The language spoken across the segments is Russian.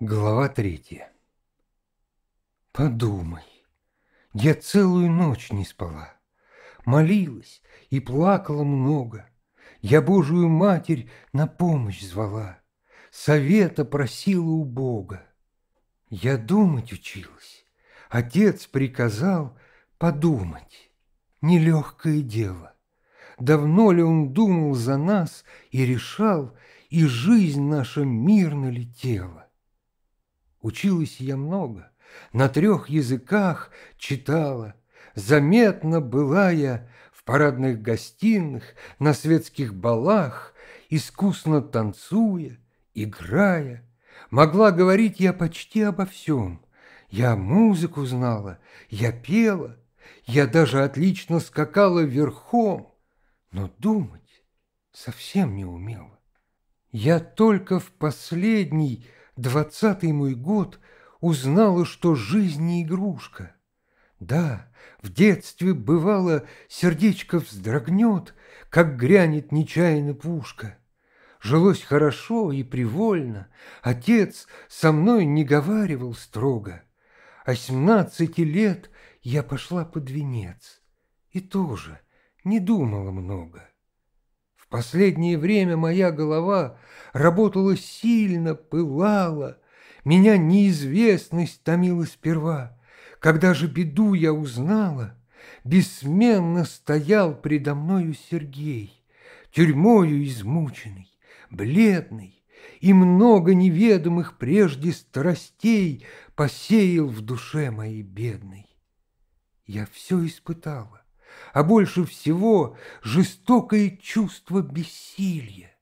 Глава третья. Подумай, я целую ночь не спала, Молилась и плакала много, Я Божию Матерь на помощь звала, Совета просила у Бога. Я думать училась, Отец приказал подумать, Нелегкое дело. Давно ли он думал за нас и решал, И жизнь наша мирно летела? Училась я много, на трех языках читала. Заметно была я в парадных гостиных, на светских балах, искусно танцуя, играя. Могла говорить я почти обо всем. Я музыку знала, я пела, я даже отлично скакала верхом, но думать совсем не умела. Я только в последний двадцатый мой год узнала, что жизнь не игрушка. Да, в детстве бывало, сердечко вздрогнет, как грянет нечаянно пушка. Жилось хорошо и привольно, отец со мной не говаривал строго. А семнадцати лет я пошла под венец и тоже не думала много последнее время моя голова работала сильно, пылала, меня неизвестность томила сперва. Когда же беду я узнала, бессменно стоял предо мною Сергей, тюрьмою измученный, бледный, и много неведомых прежде страстей посеял в душе моей бедной. Я все испытала, а больше всего жестокое чувство бессилия.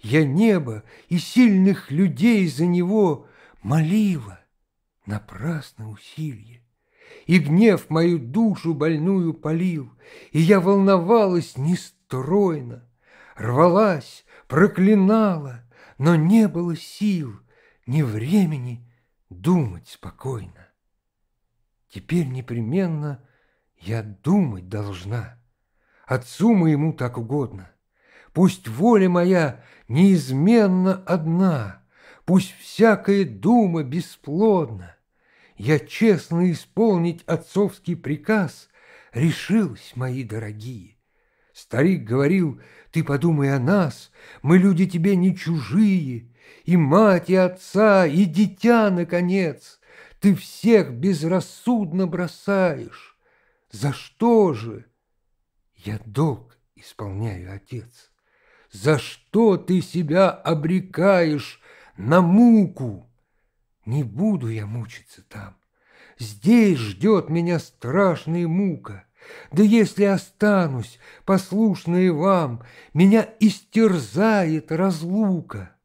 Я небо и сильных людей за него молила, напрасно усилие. И гнев мою душу больную полил, и я волновалась нестройно, рвалась, проклинала, но не было сил, ни времени думать спокойно. Теперь непременно я думать должна. Отцу моему так угодно. Пусть воля моя неизменно одна, Пусть всякая дума бесплодна. Я честно исполнить отцовский приказ Решилась, мои дорогие. Старик говорил, ты подумай о нас, Мы люди тебе не чужие, И мать, и отца, и дитя, наконец, Ты всех безрассудно бросаешь. За что же? Я долг исполняю, отец. За что ты себя обрекаешь на муку? Не буду я мучиться там. Здесь ждет меня страшная мука. Да если останусь, послушная вам, Меня истерзает разлука.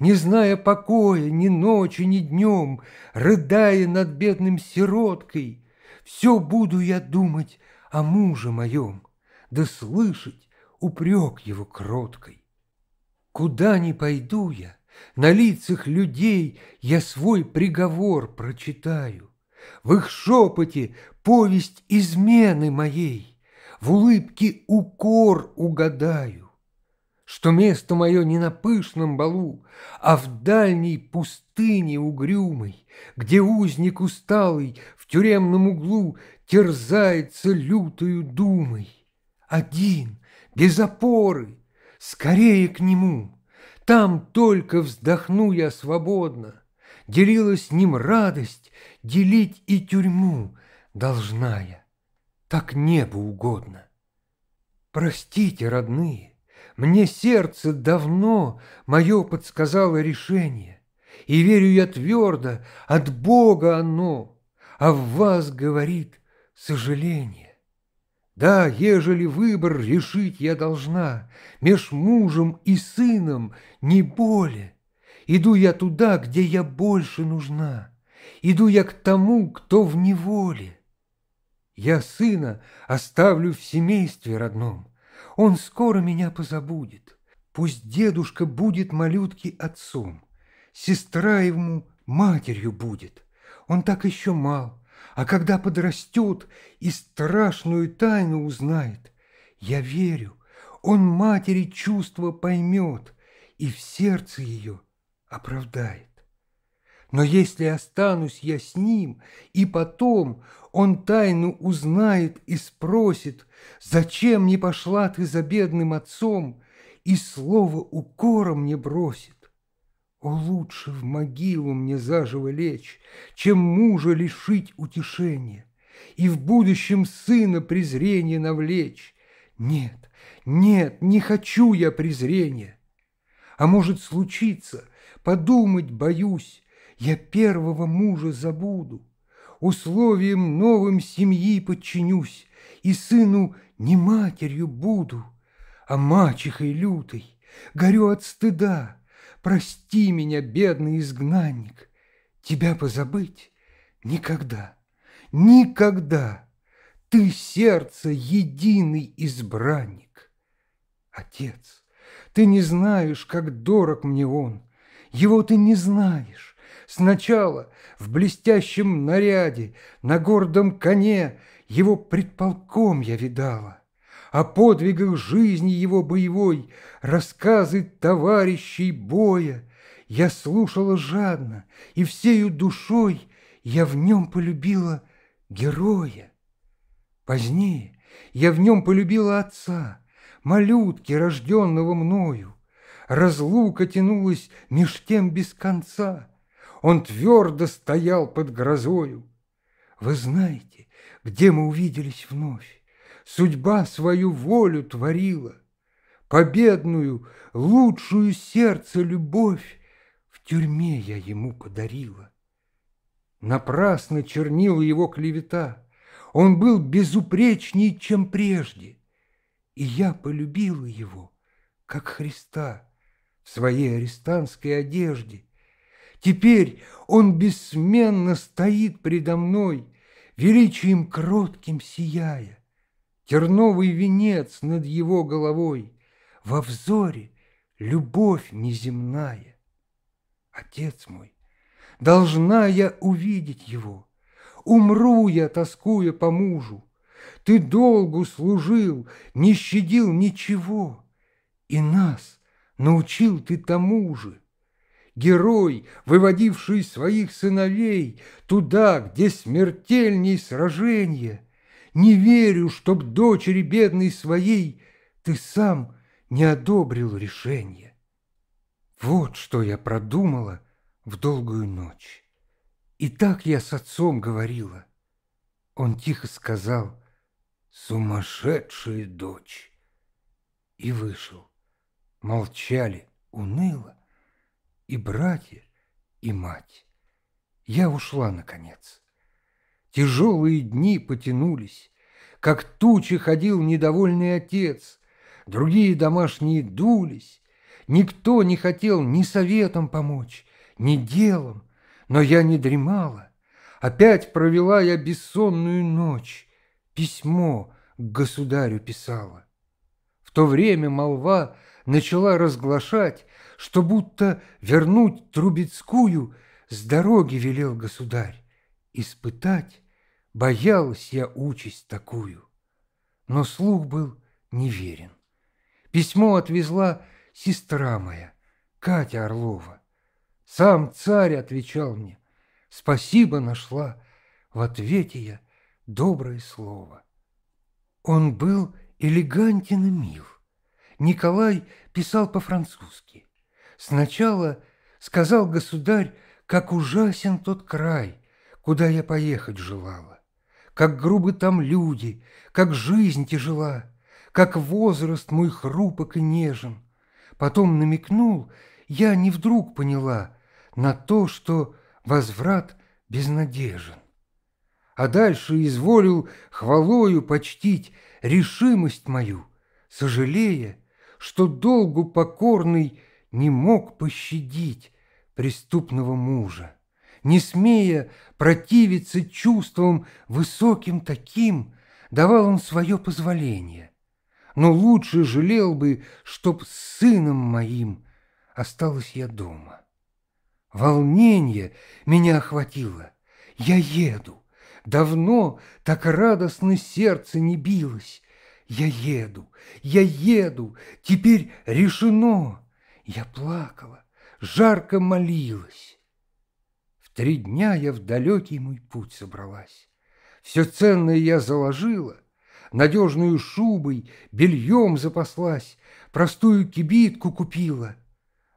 Не зная покоя ни ночи, ни днем, Рыдая над бедным сироткой, все буду я думать о муже моем, Да слышать упрек его кроткой. Куда ни пойду я, на лицах людей Я свой приговор прочитаю, В их шепоте повесть измены моей, В улыбке укор угадаю что место мое не на пышном балу, а в дальней пустыне угрюмой, где узник усталый тюремном углу терзается лютою думой. Один, без опоры, скорее к нему, там только вздохну я свободно, делила с ним радость, делить и тюрьму должна я, так небу угодно. Простите, родные, мне сердце давно мое подсказало решение, И верю я твердо, от Бога оно, А в вас говорит сожаление. Да, ежели выбор решить я должна Меж мужем и сыном не более, Иду я туда, где я больше нужна, Иду я к тому, кто в неволе. Я сына оставлю в семействе родном, он скоро меня позабудет. Пусть дедушка будет малютки отцом, Сестра ему матерью будет. Он так еще мал, а когда подрастет И страшную тайну узнает, Я верю, он матери чувства поймет И в сердце ее оправдает. Но если останусь я с ним, и потом он тайну узнает и спросит, зачем не пошла ты за бедным отцом, и слово укора мне бросит, о, лучше в могилу мне заживо лечь, чем мужа лишить утешения и в будущем сына презрение навлечь. Нет, нет, не хочу я презрения. А может случиться, подумать боюсь, я первого мужа забуду, условиям новым семьи подчинюсь, и сыну не матерью буду, а мачехой лютой, горю от стыда, Прости меня, бедный изгнанник, Тебя позабыть никогда, никогда. Ты сердце единый избранник. Отец, ты не знаешь, как дорог мне он, Его ты не знаешь. Сначала в блестящем наряде, На гордом коне Его предполком я видала о подвигах жизни его боевой, рассказы товарищей боя. Я слушала жадно, и всею душой я в нем полюбила героя. Позднее я в нем полюбила отца, малютки, рожденного мною. Разлука тянулась меж тем без конца. Он твердо стоял под грозою. Вы знаете, где мы увиделись вновь? Судьба свою волю творила, Победную, лучшую сердце любовь В тюрьме я ему подарила. Напрасно чернила его клевета, Он был безупречней, чем прежде, И я полюбила его, как Христа, В своей арестантской одежде. Теперь он бессменно стоит предо мной, Величием кротким сияя терновый венец над его головой, во взоре любовь неземная. Отец мой, должна я увидеть его, умру я, тоскуя по мужу. Ты долгу служил, не щадил ничего, и нас научил ты тому же. Герой, выводивший своих сыновей туда, где смертельней сражения — не верю, чтоб дочери бедной своей Ты сам не одобрил решение. Вот что я продумала в долгую ночь. И так я с отцом говорила. Он тихо сказал «Сумасшедшая дочь!» И вышел. Молчали уныло и братья, и мать. Я ушла, наконец. Тяжелые дни потянулись, как тучи ходил недовольный отец, другие домашние дулись, никто не хотел ни советом помочь, ни делом, но я не дремала. Опять провела я бессонную ночь, письмо к государю писала. В то время молва начала разглашать, что будто вернуть Трубецкую с дороги велел государь. Испытать боялась я участь такую. Но слух был неверен. Письмо отвезла сестра моя, Катя Орлова. Сам царь отвечал мне, спасибо нашла, в ответе я доброе слово. Он был элегантен и мил. Николай писал по-французски. Сначала сказал государь, как ужасен тот край, куда я поехать желала. Как грубы там люди, как жизнь тяжела, как возраст мой хрупок и нежен. Потом намекнул, я не вдруг поняла, на то, что возврат безнадежен. А дальше изволил хвалою почтить решимость мою, сожалея, что долгу покорный не мог пощадить преступного мужа не смея противиться чувствам высоким таким, давал он свое позволение. Но лучше жалел бы, чтоб с сыном моим осталась я дома. Волнение меня охватило. Я еду. Давно так радостно сердце не билось. Я еду, я еду, теперь решено. Я плакала, жарко молилась три дня я в далекий мой путь собралась. Все ценное я заложила, надежную шубой, бельем запаслась, простую кибитку купила.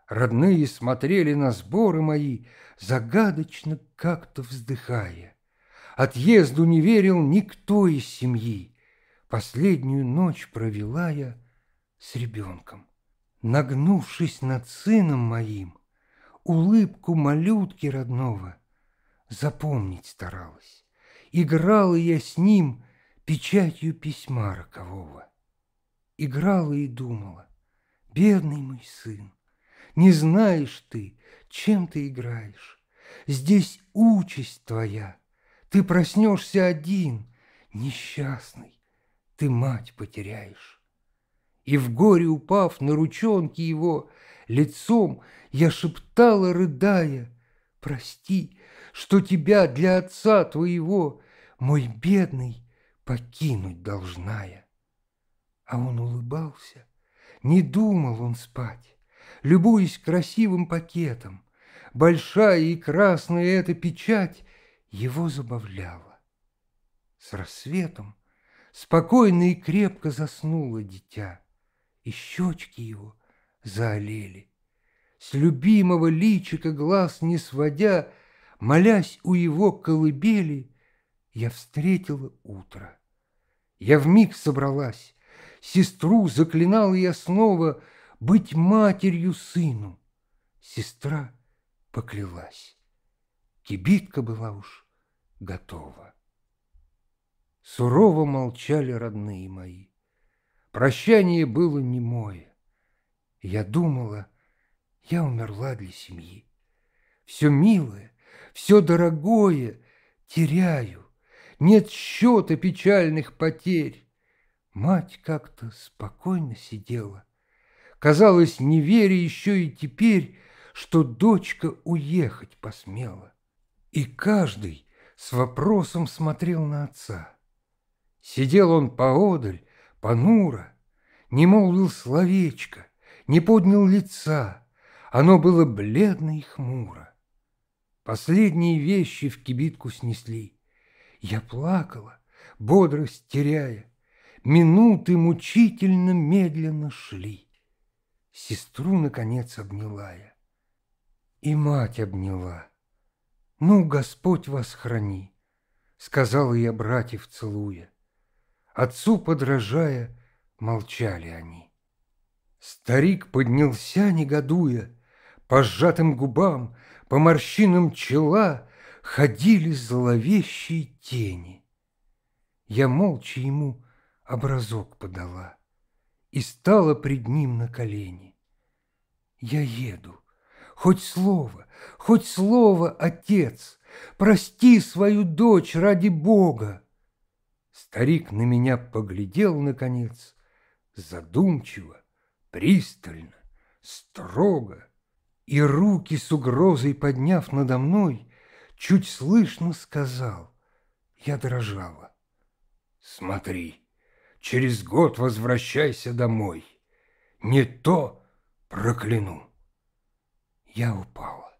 Родные смотрели на сборы мои, загадочно как-то вздыхая. Отъезду не верил никто из семьи. Последнюю ночь провела я с ребенком. Нагнувшись над сыном моим, улыбку малютки родного запомнить старалась. Играла я с ним печатью письма рокового. Играла и думала, бедный мой сын, не знаешь ты, чем ты играешь. Здесь участь твоя, ты проснешься один, несчастный, ты мать потеряешь. И в горе упав на ручонки его, лицом я шептала, рыдая, Прости, что тебя для отца твоего, мой бедный, покинуть должна я. А он улыбался, не думал он спать, любуясь красивым пакетом. Большая и красная эта печать его забавляла. С рассветом спокойно и крепко заснуло дитя и щечки его заолели. С любимого личика глаз не сводя, молясь у его колыбели, я встретила утро. Я вмиг собралась, сестру заклинал я снова быть матерью сыну. Сестра поклялась. Кибитка была уж готова. Сурово молчали родные мои. Прощание было немое. Я думала, я умерла для семьи. Все милое, все дорогое теряю. Нет счета печальных потерь. Мать как-то спокойно сидела. Казалось, не веря еще и теперь, что дочка уехать посмела. И каждый с вопросом смотрел на отца. Сидел он поодаль, понуро, не молвил словечко, не поднял лица, оно было бледно и хмуро. Последние вещи в кибитку снесли. Я плакала, бодрость теряя, минуты мучительно медленно шли. Сестру, наконец, обняла я. И мать обняла. «Ну, Господь вас храни!» — сказала я братьев целуя. Отцу подражая, молчали они. Старик поднялся, негодуя, По сжатым губам, по морщинам чела Ходили зловещие тени. Я молча ему образок подала И стала пред ним на колени. Я еду, хоть слово, хоть слово, отец, Прости свою дочь ради Бога. Старик на меня поглядел, наконец, Задумчиво, пристально, строго, И руки с угрозой подняв надо мной, Чуть слышно сказал, я дрожала. Смотри, через год возвращайся домой, Не то прокляну. Я упала.